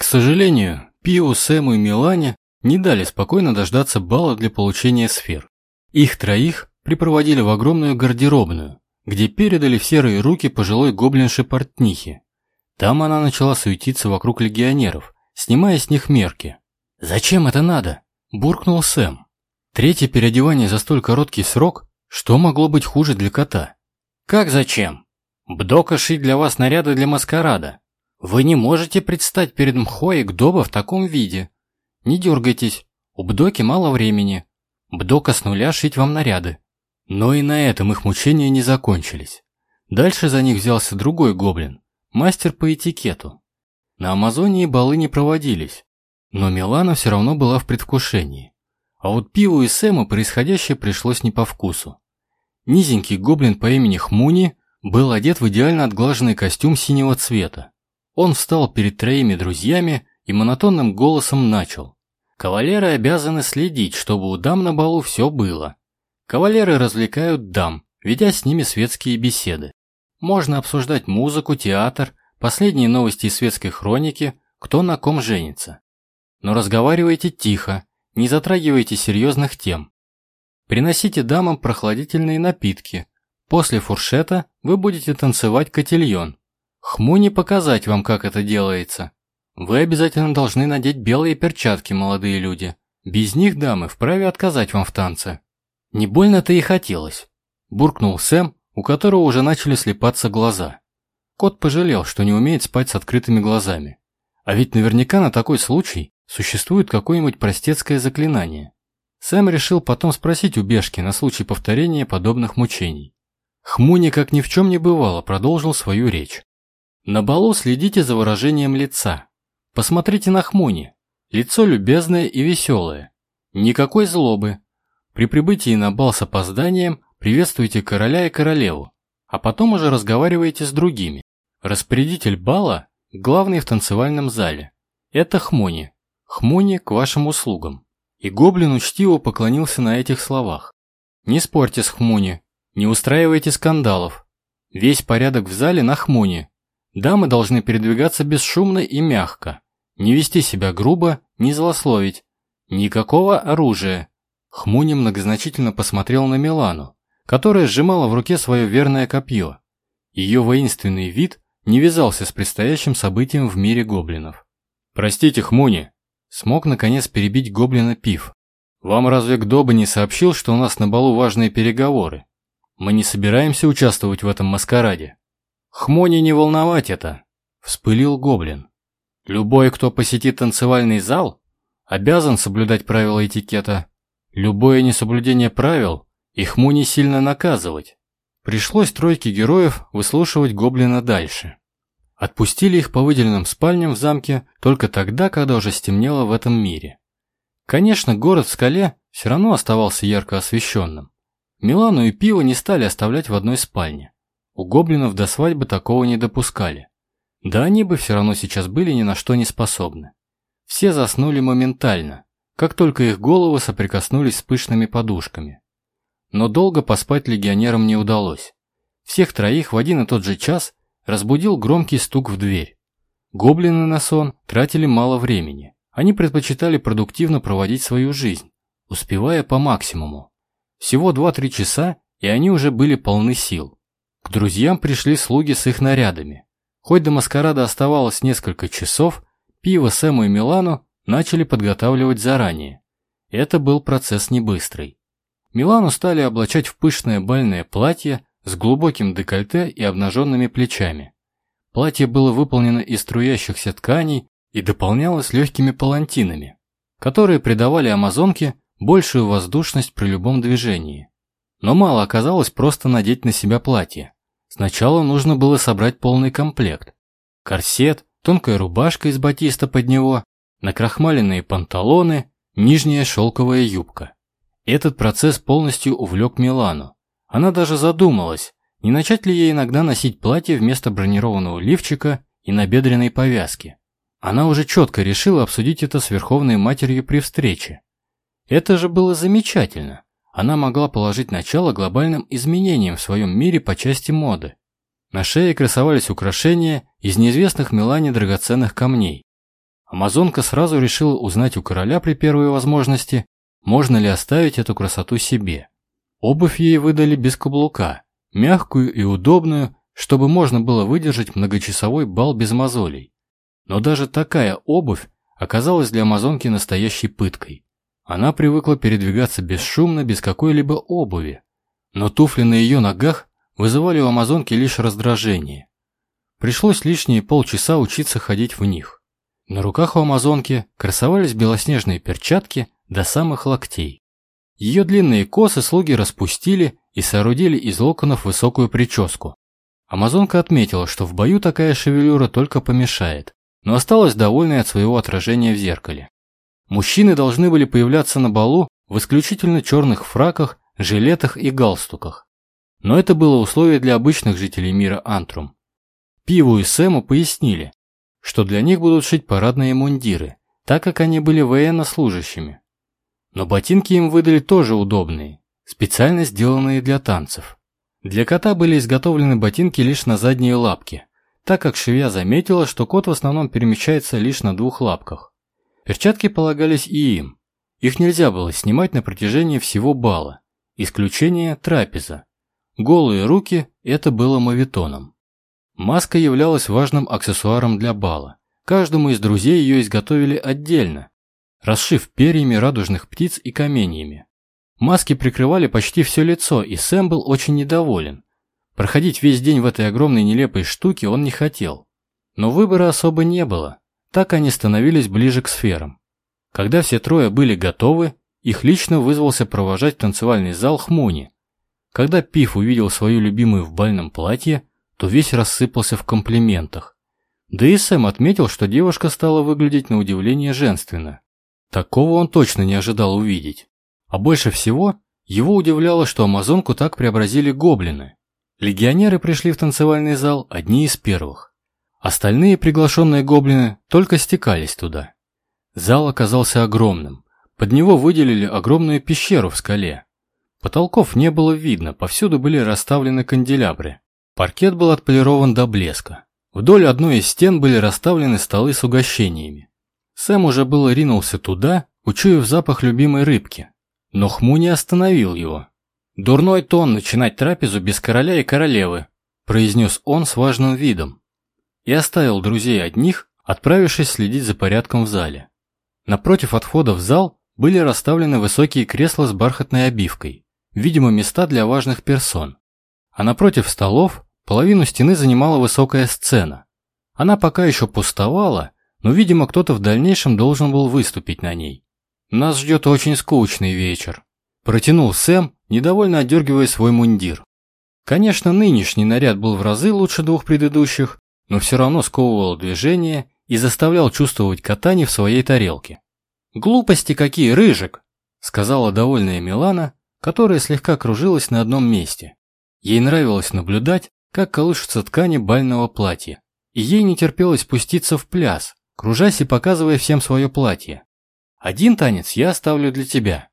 К сожалению, Пиу, Сэму и Милане не дали спокойно дождаться балла для получения сфер. Их троих припроводили в огромную гардеробную, где передали в серые руки пожилой гоблинши-портнихи. Там она начала суетиться вокруг легионеров, снимая с них мерки. «Зачем это надо?» – буркнул Сэм. Третье переодевание за столь короткий срок, что могло быть хуже для кота? Как зачем? Бдока шить для вас наряды для маскарада. Вы не можете предстать перед Мхой и Гдоба в таком виде. Не дергайтесь, у Бдоки мало времени. Бдока с нуля шить вам наряды. Но и на этом их мучения не закончились. Дальше за них взялся другой гоблин, мастер по этикету. На Амазонии балы не проводились, но Милана все равно была в предвкушении. А вот Пиву и Сэму происходящее пришлось не по вкусу. Низенький гоблин по имени Хмуни был одет в идеально отглаженный костюм синего цвета. Он встал перед троими друзьями и монотонным голосом начал. Кавалеры обязаны следить, чтобы у дам на балу все было. Кавалеры развлекают дам, ведя с ними светские беседы. Можно обсуждать музыку, театр, последние новости из светской хроники, кто на ком женится. Но разговаривайте тихо, не затрагивайте серьезных тем. Приносите дамам прохладительные напитки. После фуршета вы будете танцевать котельон. Хму не показать вам, как это делается. Вы обязательно должны надеть белые перчатки, молодые люди. Без них дамы вправе отказать вам в танце. Не больно-то и хотелось. Буркнул Сэм, у которого уже начали слепаться глаза. Кот пожалел, что не умеет спать с открытыми глазами. А ведь наверняка на такой случай Существует какое-нибудь простецкое заклинание. Сэм решил потом спросить у Бешки на случай повторения подобных мучений. Хмуни, как ни в чем не бывало, продолжил свою речь. На балу следите за выражением лица. Посмотрите на Хмуни. Лицо любезное и веселое. Никакой злобы. При прибытии на бал с опозданием приветствуйте короля и королеву, а потом уже разговаривайте с другими. Распорядитель бала – главный в танцевальном зале. Это Хмуни. Хмуни к вашим услугам. И гоблин учтиво поклонился на этих словах. Не спорьте с Хмуни, не устраивайте скандалов. Весь порядок в зале на Хмуни. Дамы должны передвигаться бесшумно и мягко, не вести себя грубо, не злословить. Никакого оружия. Хмуни многозначительно посмотрел на Милану, которая сжимала в руке свое верное копье. Ее воинственный вид не вязался с предстоящим событием в мире гоблинов. «Простите, Хмуни», Смог наконец перебить гоблина Пив. «Вам разве Гдоба не сообщил, что у нас на балу важные переговоры? Мы не собираемся участвовать в этом маскараде». «Хмони не волновать это», — вспылил гоблин. «Любой, кто посетит танцевальный зал, обязан соблюдать правила этикета. Любое несоблюдение правил и Хмуни сильно наказывать». Пришлось тройке героев выслушивать гоблина дальше. Отпустили их по выделенным спальням в замке только тогда, когда уже стемнело в этом мире. Конечно, город в скале все равно оставался ярко освещенным. Милану и Пиво не стали оставлять в одной спальне. У гоблинов до свадьбы такого не допускали. Да они бы все равно сейчас были ни на что не способны. Все заснули моментально, как только их головы соприкоснулись с пышными подушками. Но долго поспать легионерам не удалось. Всех троих в один и тот же час разбудил громкий стук в дверь. Гоблины на сон тратили мало времени. Они предпочитали продуктивно проводить свою жизнь, успевая по максимуму. Всего 2-3 часа, и они уже были полны сил. К друзьям пришли слуги с их нарядами. Хоть до маскарада оставалось несколько часов, пиво Сэму и Милану начали подготавливать заранее. Это был процесс не быстрый. Милану стали облачать в пышное бальное платье, с глубоким декольте и обнаженными плечами. Платье было выполнено из струящихся тканей и дополнялось легкими палантинами, которые придавали амазонке большую воздушность при любом движении. Но мало оказалось просто надеть на себя платье. Сначала нужно было собрать полный комплект. Корсет, тонкая рубашка из батиста под него, накрахмаленные панталоны, нижняя шелковая юбка. Этот процесс полностью увлек Милану. Она даже задумалась, не начать ли ей иногда носить платье вместо бронированного лифчика и набедренной повязки. Она уже четко решила обсудить это с Верховной Матерью при встрече. Это же было замечательно. Она могла положить начало глобальным изменениям в своем мире по части моды. На шее красовались украшения из неизвестных Милане драгоценных камней. Амазонка сразу решила узнать у короля при первой возможности, можно ли оставить эту красоту себе. Обувь ей выдали без каблука, мягкую и удобную, чтобы можно было выдержать многочасовой бал без мозолей. Но даже такая обувь оказалась для амазонки настоящей пыткой. Она привыкла передвигаться бесшумно, без какой-либо обуви. Но туфли на ее ногах вызывали у амазонки лишь раздражение. Пришлось лишние полчаса учиться ходить в них. На руках у амазонки красовались белоснежные перчатки до самых локтей. Ее длинные косы слуги распустили и соорудили из локонов высокую прическу. Амазонка отметила, что в бою такая шевелюра только помешает, но осталась довольной от своего отражения в зеркале. Мужчины должны были появляться на балу в исключительно черных фраках, жилетах и галстуках. Но это было условие для обычных жителей мира Антрум. Пиву и Сэму пояснили, что для них будут шить парадные мундиры, так как они были военнослужащими. Но ботинки им выдали тоже удобные, специально сделанные для танцев. Для кота были изготовлены ботинки лишь на задние лапки, так как швея заметила, что кот в основном перемещается лишь на двух лапках. Перчатки полагались и им. Их нельзя было снимать на протяжении всего бала. Исключение – трапеза. Голые руки – это было мавитоном. Маска являлась важным аксессуаром для бала. Каждому из друзей ее изготовили отдельно, расшив перьями радужных птиц и каменьями. Маски прикрывали почти все лицо, и Сэм был очень недоволен. Проходить весь день в этой огромной нелепой штуке он не хотел. Но выбора особо не было. Так они становились ближе к сферам. Когда все трое были готовы, их лично вызвался провожать в танцевальный зал Хмуни. Когда Пиф увидел свою любимую в бальном платье, то весь рассыпался в комплиментах. Да и Сэм отметил, что девушка стала выглядеть на удивление женственно. Такого он точно не ожидал увидеть. А больше всего его удивляло, что амазонку так преобразили гоблины. Легионеры пришли в танцевальный зал одни из первых. Остальные приглашенные гоблины только стекались туда. Зал оказался огромным. Под него выделили огромную пещеру в скале. Потолков не было видно, повсюду были расставлены канделябры. Паркет был отполирован до блеска. Вдоль одной из стен были расставлены столы с угощениями. Сэм уже было ринулся туда, учуяв запах любимой рыбки. Но Хму не остановил его. «Дурной тон начинать трапезу без короля и королевы», произнес он с важным видом. И оставил друзей одних, отправившись следить за порядком в зале. Напротив от в зал были расставлены высокие кресла с бархатной обивкой, видимо, места для важных персон. А напротив столов половину стены занимала высокая сцена. Она пока еще пустовала, но, видимо, кто-то в дальнейшем должен был выступить на ней. «Нас ждет очень скучный вечер», – протянул Сэм, недовольно отдергивая свой мундир. Конечно, нынешний наряд был в разы лучше двух предыдущих, но все равно сковывал движение и заставлял чувствовать кота не в своей тарелке. «Глупости какие, Рыжик!» – сказала довольная Милана, которая слегка кружилась на одном месте. Ей нравилось наблюдать, как колышутся ткани бального платья, и ей не терпелось спуститься в пляс, кружась и показывая всем свое платье. Один танец я оставлю для тебя.